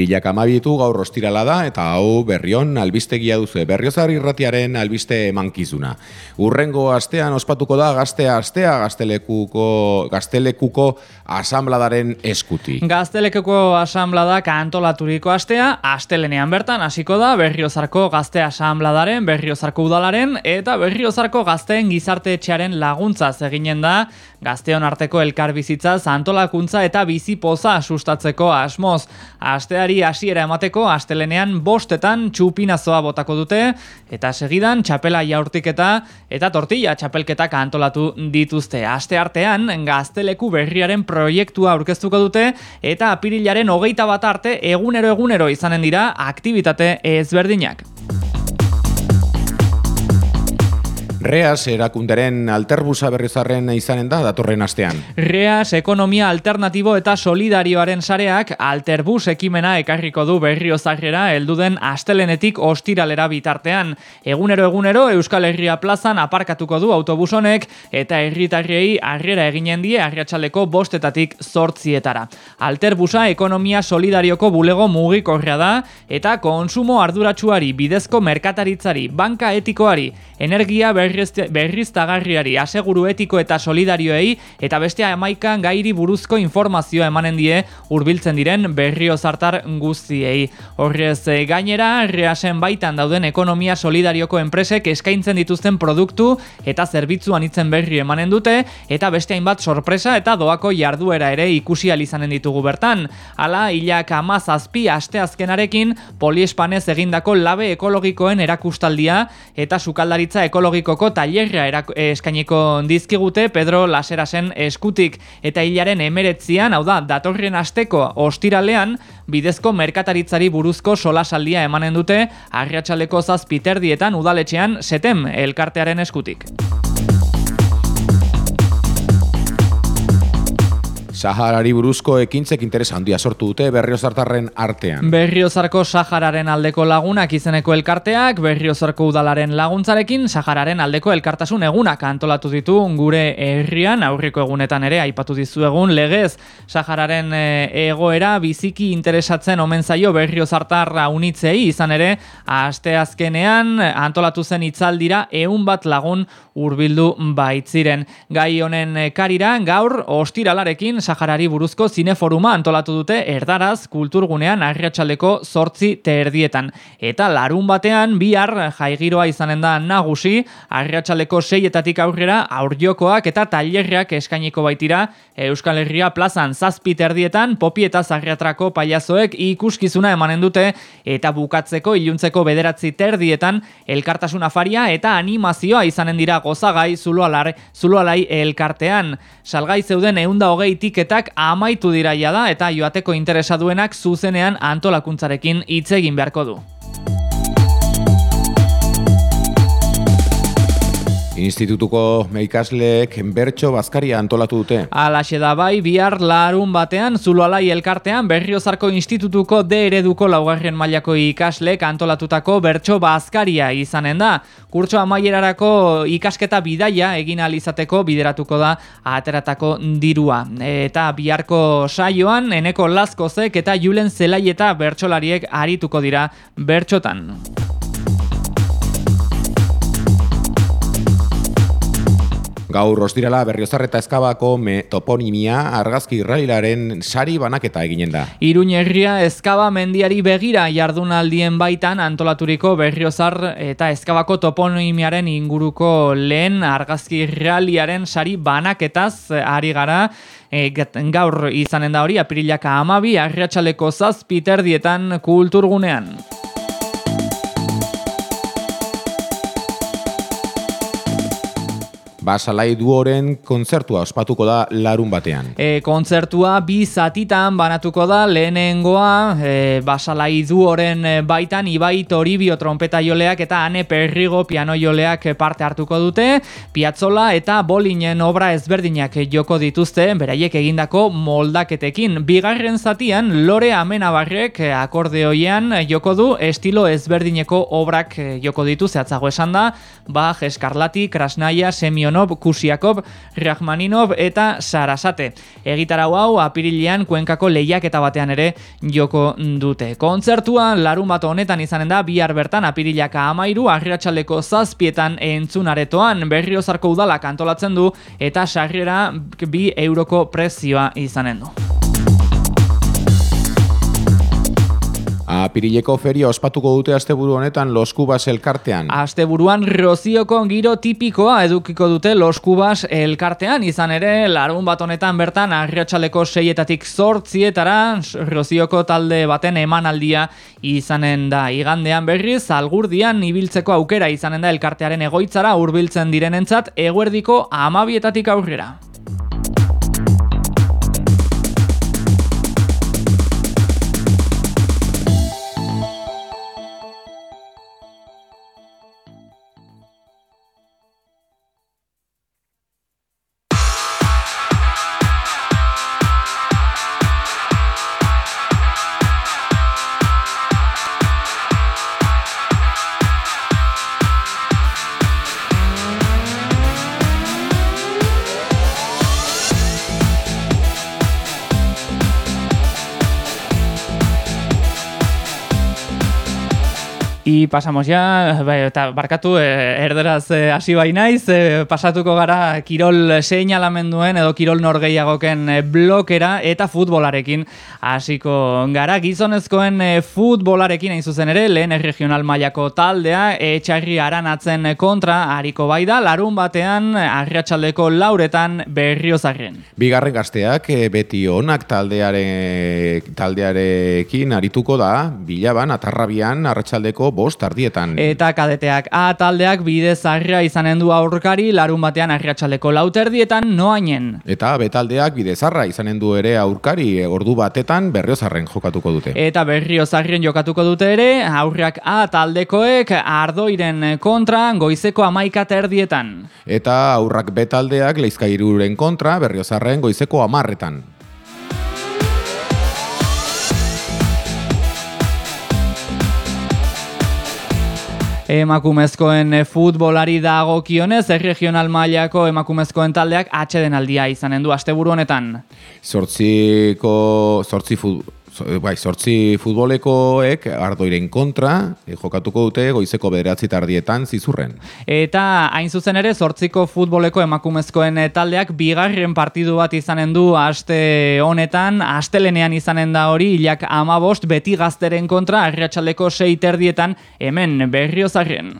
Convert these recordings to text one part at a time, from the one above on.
Apirilak amabitu gaur ostirala da eta hau berrion albistegia duzu. Berriozar irratiaren albiste emankizuna. Urrengo astean ospatuko da gaztea astea gaztelekuko, gaztelekuko asambladaren eskuti. Gaztelekuko asambladak antolaturiko astea, astelenean bertan hasiko da berriozarko gazte asambladaren, berriozarko udalaren eta berriozarko gazteen gizarte etxearen laguntza eginen da gazteon arteko elkarbizitza antolakuntza eta bizi poza sustatzeko asmoz. Asteari hasiera emateko astelenean bostetan txupinazoa botako dute eta segidan txapela jaurtiketa eta tortilla txapelketak antolatu dituzte. Aste artean gazteleku berriaren proiektua aurkeztuko dute eta apirilaren hogeita bat arte egunero egunero izanen dira aktivitate ezberdinak. Reas erakunderen alterbusa berrizarren izanen da datorren astean. Reas ekonomia alternatibo eta solidarioaren sareak alterbus ekimena ekarriko du berriozarrera helduden astelenetik ostiralera bitartean. Egunero egunero Euskal Herria plazan aparkatuko du autobusonek eta herritarriei harrera eginen die arriatxaleko bostetatik zortzietara. Alterbusa ekonomia solidarioko bulego mugikorrea da eta konsumo arduratsuari bidezko merkataritzari, banka etikoari, energia ber berriz tagarriari aseguru etiko eta solidarioei eta bestea emaikan gairi buruzko informazioa emanen die hurbiltzen diren berrio zartar guztiei. Horrez eh, gainera, reasen baitan dauden ekonomia solidarioko enpresek eskaintzen dituzten produktu eta zerbitzuan itzen berri emanen dute eta beste hainbat sorpresa eta doako jarduera ere ikusi izanen ditugu bertan. Hala, hilak amazazpi asteazkenarekin poliespanez egindako labe ekologikoen erakustaldia eta sukaldaritza ekologiko Bilboko tailerra eskainiko dizkigute Pedro Laserasen eskutik eta hilaren emeretzian, hau da, datorren asteko ostiralean, bidezko merkataritzari buruzko solasaldia emanen dute, arriatxaleko zazpiterdietan udaletxean setem elkartearen eskutik. Saharari buruzko ekintzek interes handia sortu dute Berriozartarren artean. Berriozarko Sahararen aldeko lagunak izeneko elkarteak, Berriozarko udalaren laguntzarekin, Sahararen aldeko elkartasun egunak antolatu ditu gure herrian, aurriko egunetan ere, aipatu dizu egun, legez, Sahararen eh, egoera biziki interesatzen omen zaio Berriozartarra unitzei, izan ere, aste azkenean antolatu zen itzaldira, eun bat lagun urbildu baitziren. Gai honen karira, gaur, ostiralarekin, Saharari buruzko zineforuma antolatu dute erdaraz kulturgunean arriatxaleko sortzi terdietan. Eta larun batean bihar jaigiroa izanen da nagusi, arriatxaleko seietatik aurrera aurriokoak eta tailerriak eskainiko baitira Euskal Herria plazan zazpi terdietan popi eta zarriatrako paiazoek ikuskizuna emanen dute eta bukatzeko iluntzeko bederatzi terdietan elkartasun afaria eta animazioa izanen dira gozagai zuloalai elkartean. Salgai zeuden eunda hogeitik etiketak amaitu diraia da eta joateko interesa duenak zuzenean antolakuntzarekin hitz egin beharko du. Institutuko meikasleek bertso bazkaria antolatu dute. Alaxe da bai, bihar larun batean, zuloalai elkartean, berriozarko institutuko de ereduko laugarren mailako ikasleek antolatutako bertso bazkaria izanen da. Kurtso amaierarako ikasketa bidaia egin alizateko bideratuko da ateratako dirua. Eta biharko saioan, eneko laskozek eta julen zelai eta bertsolariek arituko dira bertxotan. Gaur ostirala berriozar eta eskabako me toponimia argazki irrailaren sari banaketa eginen da. Iruñ herria eskaba mendiari begira jardunaldien baitan antolaturiko berriozar eta eskabako toponimiaren inguruko lehen argazki irrailaren sari banaketaz ari gara. E, gaur izanen da hori apirilaka amabi, arriatxaleko zazpiterdietan kulturgunean. Basalai duoren kontzertua ospatuko da larun batean. E, kontzertua bi zatitan banatuko da lehenengoa e, Basalai duoren baitan Ibai Toribio trompeta joleak eta Ane Perrigo piano joleak parte hartuko dute. Piazzola eta Bolinen obra ezberdinak joko dituzte beraiek egindako moldaketekin. Bigarren zatian Lore Amenabarrek akordeoian joko du estilo ezberdineko obrak joko ditu zehatzago esan da. Ba, Eskarlati, Krasnaia, Semiono Semionov, Kusiakov, Rachmaninov eta Sarasate. Egitarau hau apirilean kuenkako lehiaketa batean ere joko dute. Kontzertua larun bat honetan izanen da bihar bertan apirilaka amairu arriatxaldeko zazpietan entzunaretoan berriozarko udalak antolatzen du eta sarriera bi euroko prezioa izanen du. Apirileko feria ospatuko dute asteburu honetan Los Cubas elkartean. Asteburuan Rozioko giro tipikoa edukiko dute Los Cubas elkartean, izan ere larun bat honetan bertan arriatxaleko seietatik zortzietara Rozioko talde baten emanaldia izanen da igandean berriz, algurdian ibiltzeko aukera izanen da elkartearen egoitzara hurbiltzen direnentzat eguerdiko amabietatik aurrera. Y pasamos ya, bai, eta barkatu, eh, erderaz eh, hasi bai naiz, eh, pasatuko gara kirol seinalamenduen edo kirol norgeiagoken eh, blokera eta futbolarekin hasiko gara. Gizonezkoen eh, futbolarekin hain zuzen ere, lehen regional mailako taldea, etxarri aranatzen kontra, hariko bai da, larun batean, arriatxaldeko lauretan berriozarren. Bigarren gazteak beti onak taldeare, taldearekin arituko da, bilaban, atarrabian, arratsaldeko bost ardietan. Eta kadeteak A taldeak bide zarria izanen du aurkari larun batean arriatxaleko lauterdietan noainen. Eta B taldeak bide zarra izanen du ere aurkari e, ordu batetan berriozarren jokatuko dute. Eta berriozarren jokatuko dute ere aurrak A taldekoek ardoiren kontra goizeko amaika terdietan. Eta aurrak B taldeak leizkairuren kontra berriozarren goizeko amarretan. Emakumezkoen futbolari dagokionez, regional mailako emakumezkoen taldeak atxeden aldia izanen du asteburu honetan. Zortziko, zortzi futbol, bai, sortzi futbolekoek ardoiren kontra e, jokatuko dute goizeko bederatzi tardietan zizurren. Eta hain zuzen ere sortziko futboleko emakumezkoen eh, taldeak bigarren partidu bat izanen du aste honetan, astelenean izanen da hori hilak amabost beti gazteren kontra arriatxaldeko sei terdietan hemen berriozarren.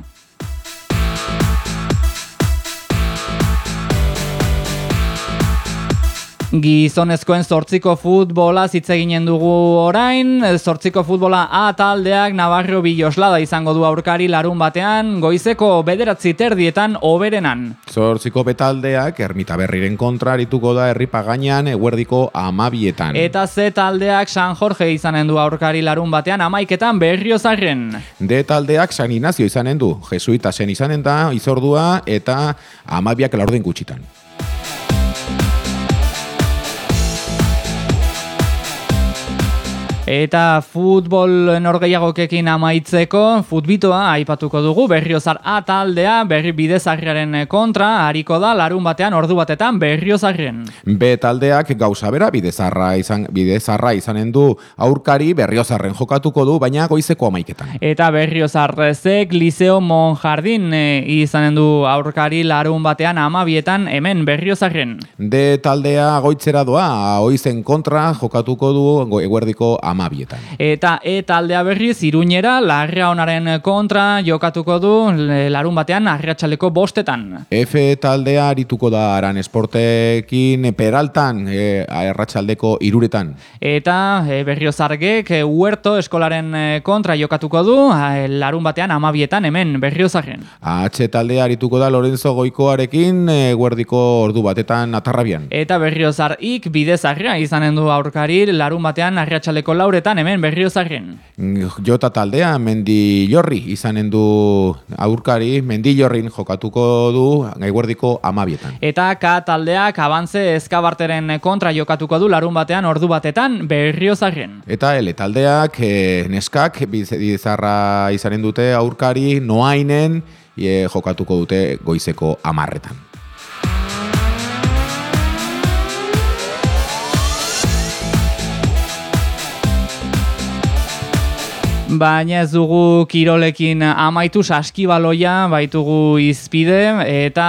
Gizonezkoen zortziko futbola zitzeginen dugu orain, zortziko futbola A taldeak Navarro Biloslada izango du aurkari larun batean, goizeko bederatzi terdietan oberenan. Zortziko betaldeak ermita berriren kontra arituko da erripagainan eguerdiko amabietan. Eta Z taldeak San Jorge izanen du aurkari larun batean amaiketan berriozarren. D taldeak San Inazio izanen du, jesuita zen izanen da izordua eta amabiak laurden gutxitan. Eta futbol norgeiagokekin amaitzeko, futbitoa aipatuko dugu, berriozar A taldea, berri bidezarriaren kontra, hariko da, larun batean, ordu batetan, berriozarrien. B taldeak gauza bera, bidezarra, izan, bidezarra izanen du aurkari, berriozarren jokatuko du, baina goizeko amaiketan. Eta berriozarrezek, Liceo Monjardin e, izanen du aurkari, larun batean, amabietan, hemen berriozarren. D taldea goitzera doa, oizen kontra, jokatuko du, eguerdiko amabietan amabietan. Eta e taldea berriz iruñera larria onaren kontra jokatuko du larun batean arriatxaleko bostetan. F taldea arituko da aran esportekin peraltan e, arratxaldeko iruretan. Eta e, berriozargek e, huerto eskolaren e, kontra jokatuko du e, larun batean amabietan hemen berriozarren. H taldea arituko da Lorenzo Goikoarekin e, guerdiko ordu batetan atarrabian. Eta berriozarrik bidezarria izanen du aurkari larun batean arriatxaleko lauretan hemen berriozarren. Jota taldea, mendi jorri izanen du aurkari, mendi jorrin jokatuko du gaiguerdiko amabietan. Eta K taldeak abantze eskabarteren kontra jokatuko du larun batean ordu batetan berriozarren. Eta L taldeak e, neskak bizarra izanen dute aurkari noainen e, jokatuko dute goizeko amarretan. Baina ez dugu kirolekin amaitu saskibaloia, baitugu izpide eta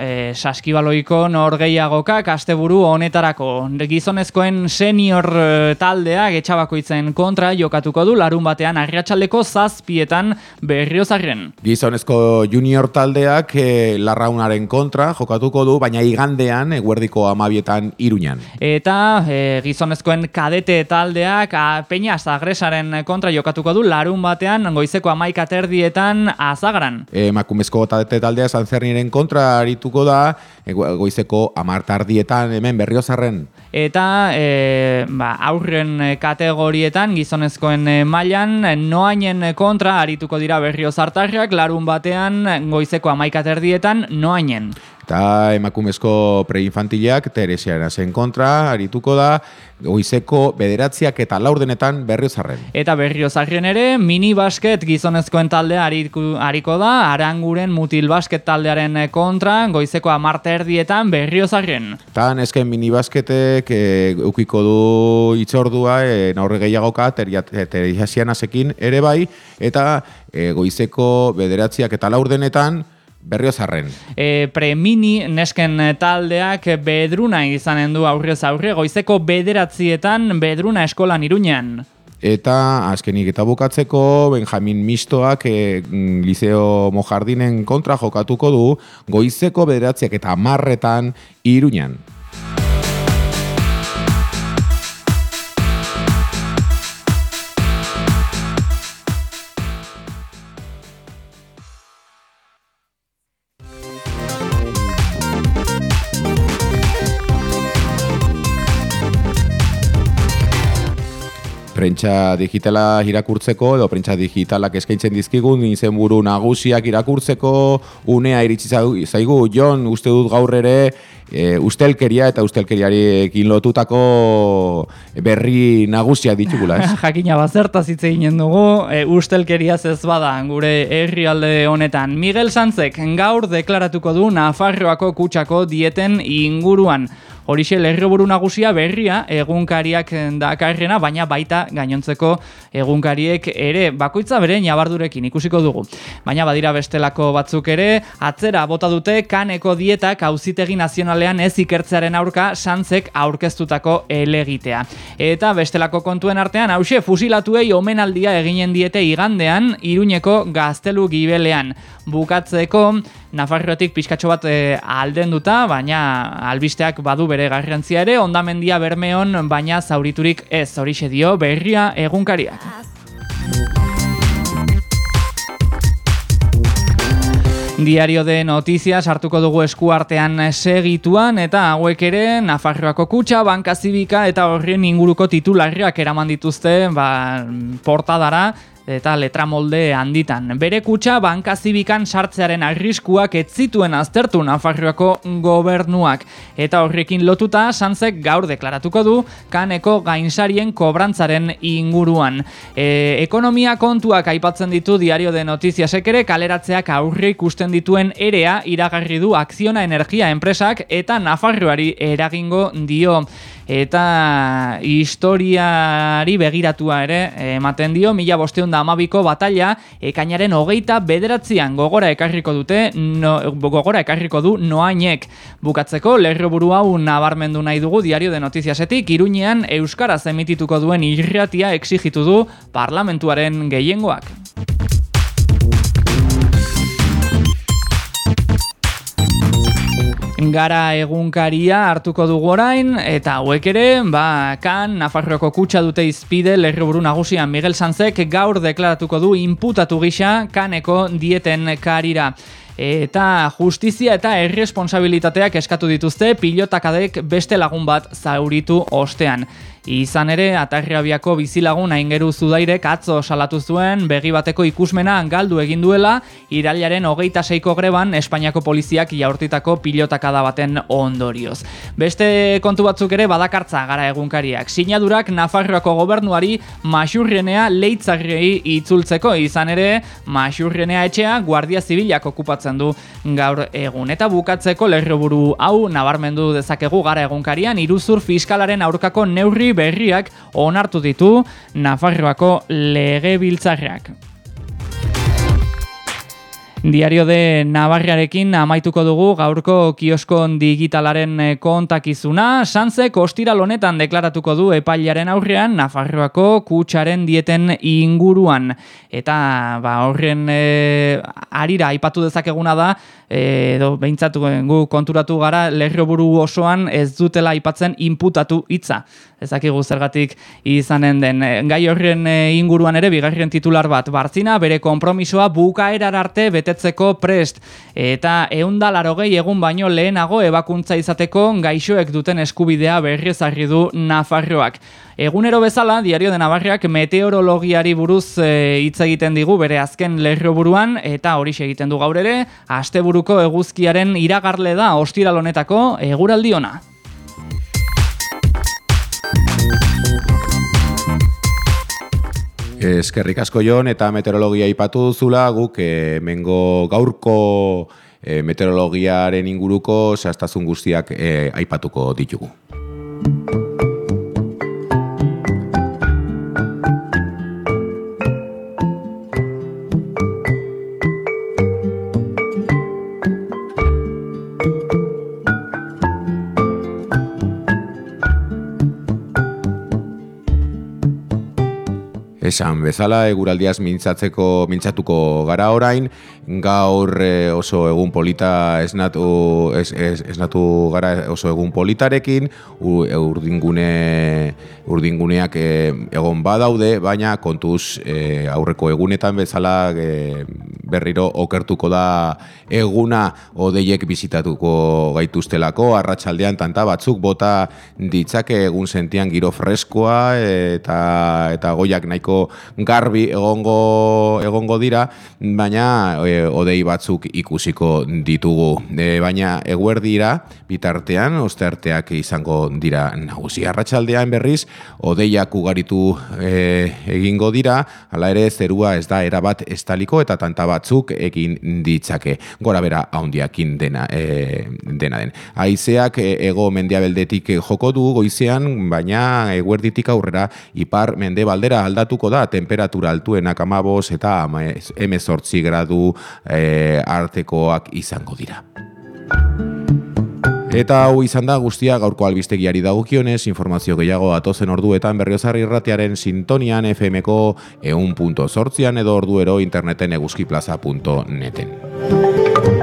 e, saskibaloiko norgeiagokak asteburu honetarako. Gizonezkoen senior e, taldea getxabakoitzen kontra jokatuko du larun batean arriatxaldeko zazpietan berriozarren. Gizonezko junior taldeak e, larraunaren kontra jokatuko du, baina igandean eguerdiko amabietan iruñan. Eta e, gizonezkoen kadete taldeak a, peña zagresaren kontra jokatuko du larun batean goizeko amaik aterdietan azagaran. Emakumezko talde taldea zantzerniren kontra arituko da goizeko amartardietan hemen berriozarren. Eta e, ba, aurren kategorietan gizonezkoen mailan noainen kontra arituko dira berriozartarrak larun batean goizeko amaik aterdietan noainen. Eta emakumezko preinfantilak Teresiara zen kontra, arituko da, goizeko bederatziak eta laurdenetan berriozarren. Eta berriozarren ere, mini basket gizonezkoen taldea hariko da, aranguren mutil basket taldearen kontra, goizeko amarte erdietan berriozarren. Eta nesken mini basketek e, ukiko du itzordua, e, naurre gehiagoka, teresian azekin ere bai, eta e, goizeko bederatziak eta laurdenetan, Berriozarren. E, premini nesken taldeak bedruna izanen du aurrez aurre, goizeko bederatzietan bedruna eskolan iruñan. Eta azkenik eta bukatzeko Benjamin Mistoak e, Liceo Mojardinen kontra jokatuko du goizeko bederatziak eta marretan iruñan. Prentsa digitala irakurtzeko edo prentsa digitalak eskaintzen dizkigun izenburu nagusiak irakurtzeko unea iritsi zaigu Jon uste dut gaur ere e, ustelkeria eta ustelkeriarekin lotutako berri nagusiak ditugula, ez? Jakina bazertaz hitz eginen dugu, e, ustelkeria ez bada gure herrialde honetan. Miguel Sanzek gaur deklaratuko du Nafarroako kutsako dieten inguruan. Horixe lerroburu nagusia berria egunkariak dakarrena, baina baita gainontzeko egunkariek ere bakoitza bere nabardurekin ikusiko dugu. Baina badira bestelako batzuk ere, atzera bota dute kaneko dietak auzitegi nazionalean ez ikertzearen aurka santzek aurkeztutako elegitea. Eta bestelako kontuen artean, hause fusilatuei omenaldia eginen diete igandean, iruñeko gaztelu gibelean. Bukatzeko, Nafarrotik pixkatxo bat e, alden duta, baina albisteak badu bere garrantzia ere, ondamendia bermeon, baina zauriturik ez horixe dio berria egunkariak. Diario de Noticias hartuko dugu eskuartean segituan eta hauek ere Nafarroako kutsa, banka zibika eta horrien inguruko titularriak eraman dituzte ba, portadara eta letramolde handitan. Bere kutsa banka zibikan sartzearen arriskuak ez zituen aztertu Nafarroako gobernuak eta horrekin lotuta Sanzek gaur deklaratuko du kaneko gainsarien kobrantzaren inguruan. E, ekonomia kontuak aipatzen ditu diario de notiziasek ere kaleratzeak aurre ikusten dituen erea iragarri du akziona energia enpresak eta Nafarroari eragingo dio eta historiari begiratua ere ematen dio mila bosteun da amabiko batalla ekainaren hogeita bederatzean gogora ekarriko dute no, gogora ekarriko du noainek bukatzeko lerro buru hau nabarmendu nahi dugu diario de notiziasetik iruñean Euskaraz emitituko duen irratia exigitu du parlamentuaren gehiengoak. Gara egunkaria hartuko dugu orain eta hauek ere, ba, kan Nafarroako kutsa dute izpide lerroburu nagusian Miguel Sanzek gaur deklaratuko du inputatu gisa kaneko dieten karira. Eta justizia eta erresponsabilitateak eskatu dituzte pilotakadek beste lagun bat zauritu ostean. Izan ere, atarriabiako bizilagun aingeru zudairek atzo salatu zuen begi bateko ikusmena galdu egin duela irailaren hogeita seiko greban Espainiako poliziak jaurtitako pilotakada baten ondorioz. Beste kontu batzuk ere badakartza gara egunkariak. Sinadurak Nafarroako gobernuari masurrenea leitzarriei itzultzeko izan ere masurrenea etxea Guardia Zibilak okupatzen du gaur egun. Eta bukatzeko lerroburu hau nabarmendu dezakegu gara egunkarian iruzur fiskalaren aurkako neurri berriak onartu ditu Nafarroako legebiltzarrak. Diario de Navarrarekin amaituko dugu gaurko kioskon digitalaren eh, kontakizuna. Sanze ostiral honetan deklaratuko du epailaren aurrean Nafarroako kutsaren dieten inguruan. Eta ba, horren e, arira aipatu dezakeguna da, e, edo behintzatu gu konturatu gara, lerroburu osoan ez dutela aipatzen inputatu hitza ezakigu zergatik izanen den. Eh, gai horren eh, inguruan ere, bigarren titular bat, bartzina bere konpromisoa bukaerar arte betetzeko prest. Eta eunda larogei egun baino lehenago ebakuntza izateko gaixoek duten eskubidea berrezarri du Nafarroak. Egunero bezala, Diario de Navarriak meteorologiari buruz eh, hitz egiten digu bere azken lerroburuan eta hori egiten du gaur ere, asteburuko eguzkiaren iragarle da ostiralonetako eguraldiona. Eskerrik asko jon eta meteorologia ipatu duzula guk e, mengo gaurko e, meteorologiaren inguruko zehaztazun guztiak e, aipatuko ditugu. Esan bezala, eguraldiaz mintzatzeko mintzatuko gara orain, gaur eh, oso egun polita esnatu, es, es, esnatu gara oso egun politarekin, urdingune, urdinguneak eh, egon badaude, baina kontuz e, aurreko egunetan bezala berriro okertuko da eguna odeiek bizitatuko gaituztelako, arratsaldean tanta batzuk bota ditzake egun sentian giro freskoa eta, eta goiak nahiko garbi egongo egongo dira, baina e, odei batzuk ikusiko ditugu. E, baina eguerdira bitartean osterteak izango dira nagusi arratsaldean berriz odeiak ugaritu e, egingo dira, hala ere zerua ez da erabat estaliko eta tanta batzuk egin ditzake. Gora bera handiakin dena e, dena den. Haizeak e, ego mendiabeldetik joko du goizean, baina eguerditik aurrera ipar mendebaldera aldatuko da temperatura altuenak amabos eta emezortzi gradu e, artekoak izango dira. Eta hau izan da guztia gaurko albistegiari dagokionez, informazio gehiago atozen orduetan berriozarri irratiaren sintonian FMko eun punto edo orduero interneten eguzkiplaza.neten.